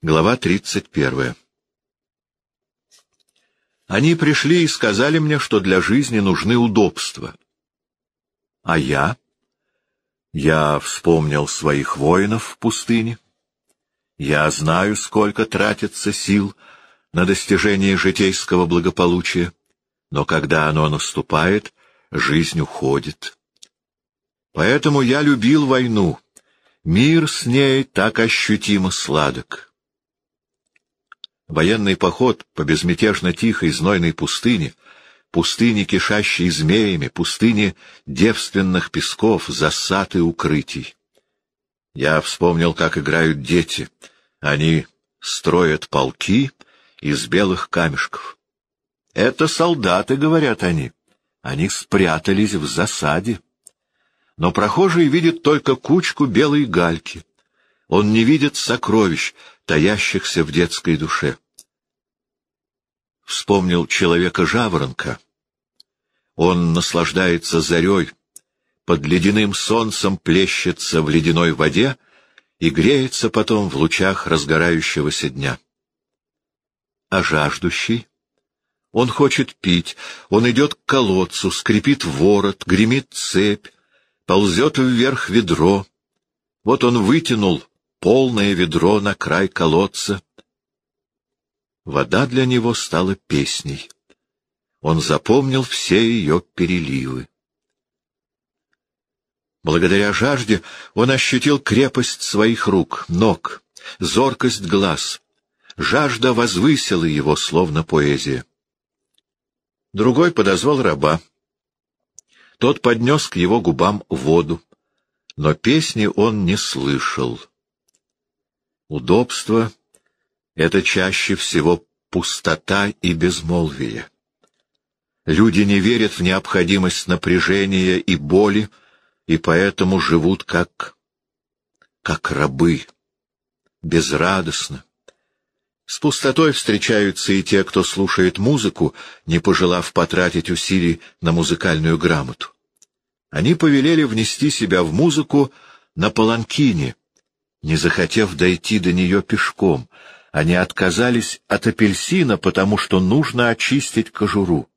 Глава 31. Они пришли и сказали мне, что для жизни нужны удобства. А я? Я вспомнил своих воинов в пустыне. Я знаю, сколько тратится сил на достижение житейского благополучия, но когда оно наступает, жизнь уходит. Поэтому я любил войну. Мир с ней так ощутимо сладок. Военный поход по безмятежно тихой знойной пустыне, пустыне, кишащей змеями, пустыне девственных песков, засад и укрытий. Я вспомнил, как играют дети. Они строят полки из белых камешков. Это солдаты, говорят они. Они спрятались в засаде. Но прохожий видит только кучку белой гальки. Он не видит сокровищ, таящихся в детской душе. Вспомнил человека-жаворонка. Он наслаждается зарей, под ледяным солнцем плещется в ледяной воде и греется потом в лучах разгорающегося дня. А жаждущий? Он хочет пить, он идет к колодцу, скрипит ворот, гремит цепь, ползет вверх ведро. Вот он вытянул полное ведро на край колодца. Вода для него стала песней. Он запомнил все ее переливы. Благодаря жажде он ощутил крепость своих рук, ног, зоркость глаз. Жажда возвысила его, словно поэзия. Другой подозвал раба. Тот поднес к его губам воду, но песни он не слышал. Удобство — это чаще всего пустота и безмолвие. Люди не верят в необходимость напряжения и боли, и поэтому живут как... как рабы, безрадостно. С пустотой встречаются и те, кто слушает музыку, не пожелав потратить усилий на музыкальную грамоту. Они повелели внести себя в музыку на паланкине, не захотев дойти до нее пешком. Они отказались от апельсина, потому что нужно очистить кожуру.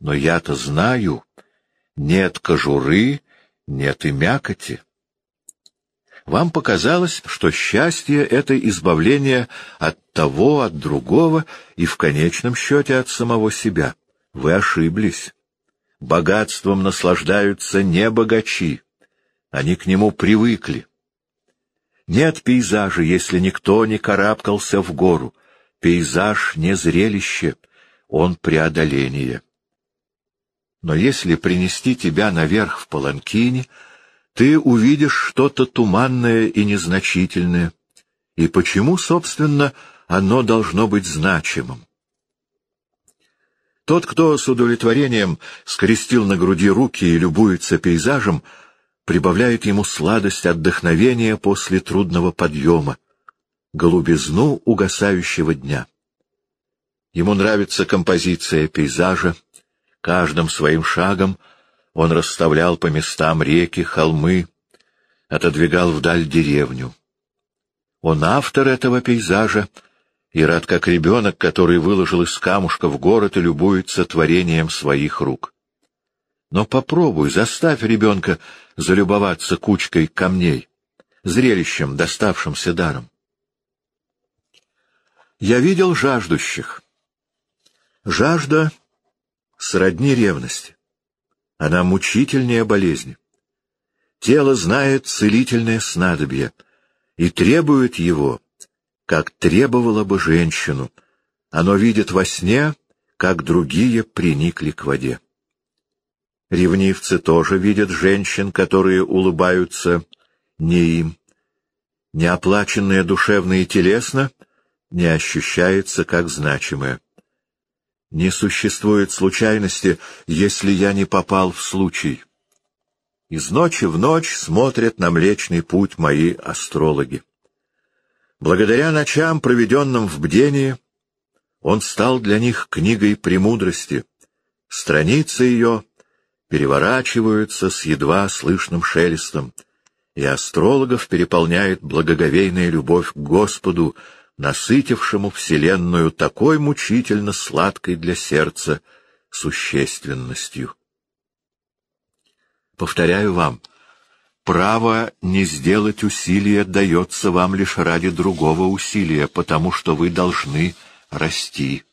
Но я-то знаю, нет кожуры, нет и мякоти. Вам показалось, что счастье — это избавление от того, от другого и в конечном счете от самого себя. Вы ошиблись. Богатством наслаждаются не богачи. Они к нему привыкли. Нет пейзажа, если никто не карабкался в гору. Пейзаж не зрелище, он преодоление. Но если принести тебя наверх в паланкине, ты увидишь что-то туманное и незначительное. И почему, собственно, оно должно быть значимым? Тот, кто с удовлетворением скрестил на груди руки и любуется пейзажем, — прибавляет ему сладость отдохновения после трудного подъема, голубизну угасающего дня. Ему нравится композиция пейзажа, каждым своим шагом он расставлял по местам реки, холмы, отодвигал вдаль деревню. Он автор этого пейзажа и рад как ребенок, который выложил из камушка в город и любуется творением своих рук. Но попробуй, заставь ребенка залюбоваться кучкой камней, зрелищем, доставшимся даром. Я видел жаждущих. Жажда сродни ревности. Она мучительнее болезни. Тело знает целительное снадобье и требует его, как требовало бы женщину. Оно видит во сне, как другие приникли к воде. Ревнивцы тоже видят женщин, которые улыбаются не им. Неоплаченное душевно и телесно не ощущается как значимое. Не существует случайности, если я не попал в случай. Из ночи в ночь смотрят на Млечный Путь мои астрологи. Благодаря ночам, проведенным в бдении, он стал для них книгой премудрости. Страницы ее переворачиваются с едва слышным шелестом, и астрологов переполняет благоговейная любовь к Господу, насытившему Вселенную такой мучительно сладкой для сердца существенностью. Повторяю вам, право не сделать усилия дается вам лишь ради другого усилия, потому что вы должны расти.